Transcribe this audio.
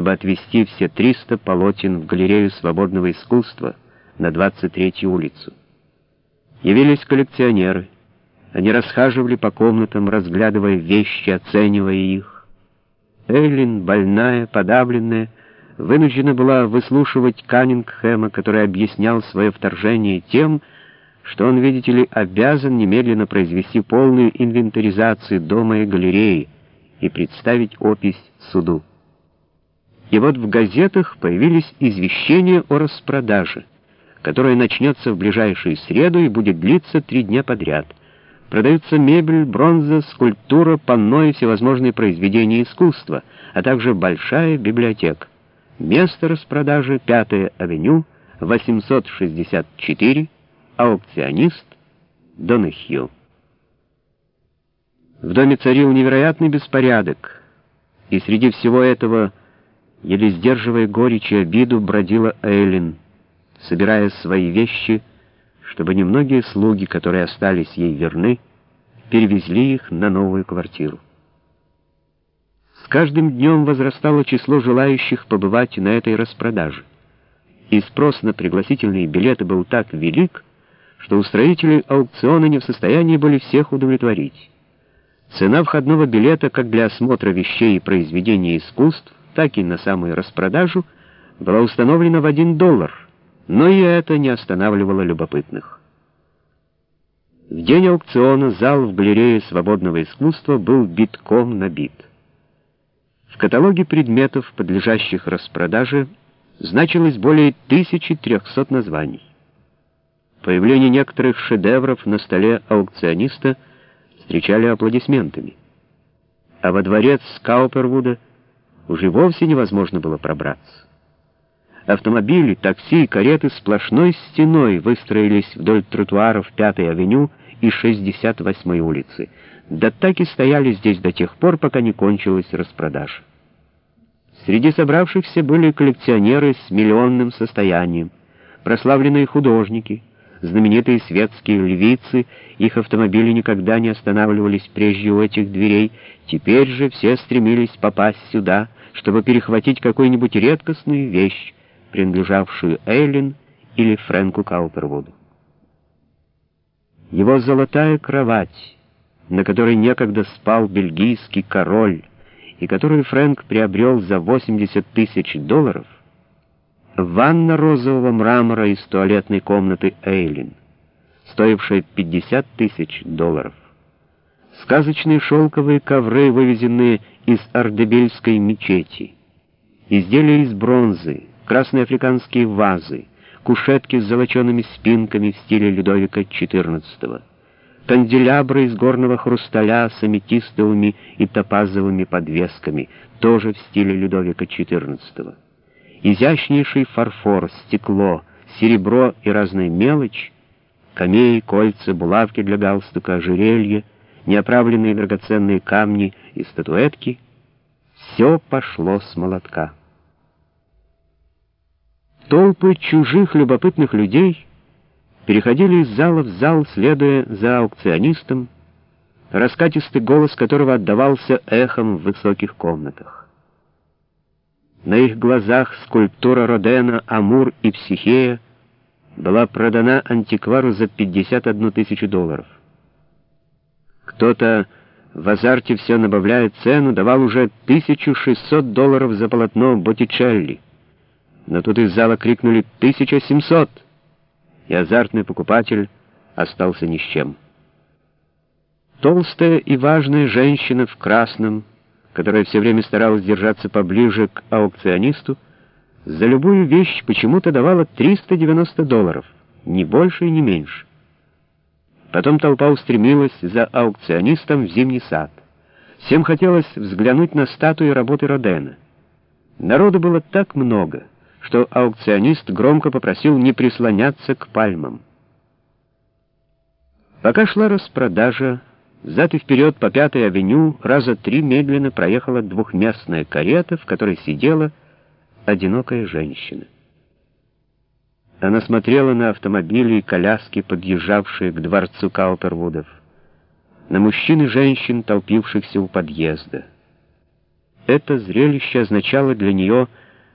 чтобы отвезти все 300 полотен в галерею свободного искусства на 23-ю улицу. Явились коллекционеры. Они расхаживали по комнатам, разглядывая вещи, оценивая их. Эйлин, больная, подавленная, вынуждена была выслушивать Каннингхэма, который объяснял свое вторжение тем, что он, видите ли, обязан немедленно произвести полную инвентаризацию дома и галереи и представить опись суду. И вот в газетах появились извещения о распродаже, которая начнется в ближайшую среду и будет длиться три дня подряд. Продаются мебель, бронза, скульптура, панно и всевозможные произведения искусства, а также большая библиотека. Место распродажи — 5 авеню, 864, аукционист Донахью. В доме царил невероятный беспорядок, и среди всего этого Еле сдерживая горечь и обиду, бродила Эйлин, собирая свои вещи, чтобы немногие слуги, которые остались ей верны, перевезли их на новую квартиру. С каждым днем возрастало число желающих побывать на этой распродаже, и спрос на пригласительные билеты был так велик, что устроители аукциона не в состоянии были всех удовлетворить. Цена входного билета как для осмотра вещей и произведений искусств так и на самую распродажу, была установлена в один доллар, но и это не останавливало любопытных. В день аукциона зал в галерее свободного искусства был битком набит. В каталоге предметов, подлежащих распродаже, значилось более 1300 названий. Появление некоторых шедевров на столе аукциониста встречали аплодисментами. А во дворец Каупервуда — уже вовсе невозможно было пробраться. Автомобили, такси и кареты сплошной стеной выстроились вдоль тротуаров 5-й авеню и 68-й улицы. Да так и стояли здесь до тех пор, пока не кончилась распродажа. Среди собравшихся были коллекционеры с миллионным состоянием, прославленные художники, знаменитые светские львицы, их автомобили никогда не останавливались прежде у этих дверей, теперь же все стремились попасть сюда — чтобы перехватить какую-нибудь редкостную вещь, принадлежавшую Эйлин или Фрэнку Каупервуду. Его золотая кровать, на которой некогда спал бельгийский король, и которую Фрэнк приобрел за 80 тысяч долларов, ванна розового мрамора из туалетной комнаты Эйлин, стоившая 50 тысяч долларов, сказочные шелковые ковры, вывезенные из Ардебельской мечети, изделия из бронзы, красные африканские вазы, кушетки с золочеными спинками в стиле Людовика XIV, канделябры из горного хрусталя с аметистовыми и топазовыми подвесками, тоже в стиле Людовика XIV, изящнейший фарфор, стекло, серебро и разная мелочь, камеи, кольца, булавки для галстука, ожерелья, неоправленные драгоценные камни и статуэтки, все пошло с молотка. Толпы чужих любопытных людей переходили из зала в зал, следуя за аукционистом, раскатистый голос которого отдавался эхом в высоких комнатах. На их глазах скульптура Родена «Амур и Психея» была продана антиквару за 51 тысячу долларов. Кто-то в азарте все набавляя цену, давал уже 1600 долларов за полотно Боттичелли. Но тут из зала крикнули 1700, и азартный покупатель остался ни с чем. Толстая и важная женщина в красном, которая все время старалась держаться поближе к аукционисту, за любую вещь почему-то давала 390 долларов, ни больше и ни меньше. Потом толпа устремилась за аукционистом в зимний сад. Всем хотелось взглянуть на статуи работы Родена. Народу было так много, что аукционист громко попросил не прислоняться к пальмам. Пока шла распродажа, взад и вперед по Пятой авеню раза три медленно проехала двухместная карета, в которой сидела одинокая женщина. Она смотрела на автомобили и коляски, подъезжавшие к дворцу Каупервудов, на мужчин и женщин, толпившихся у подъезда. Это зрелище означало для нее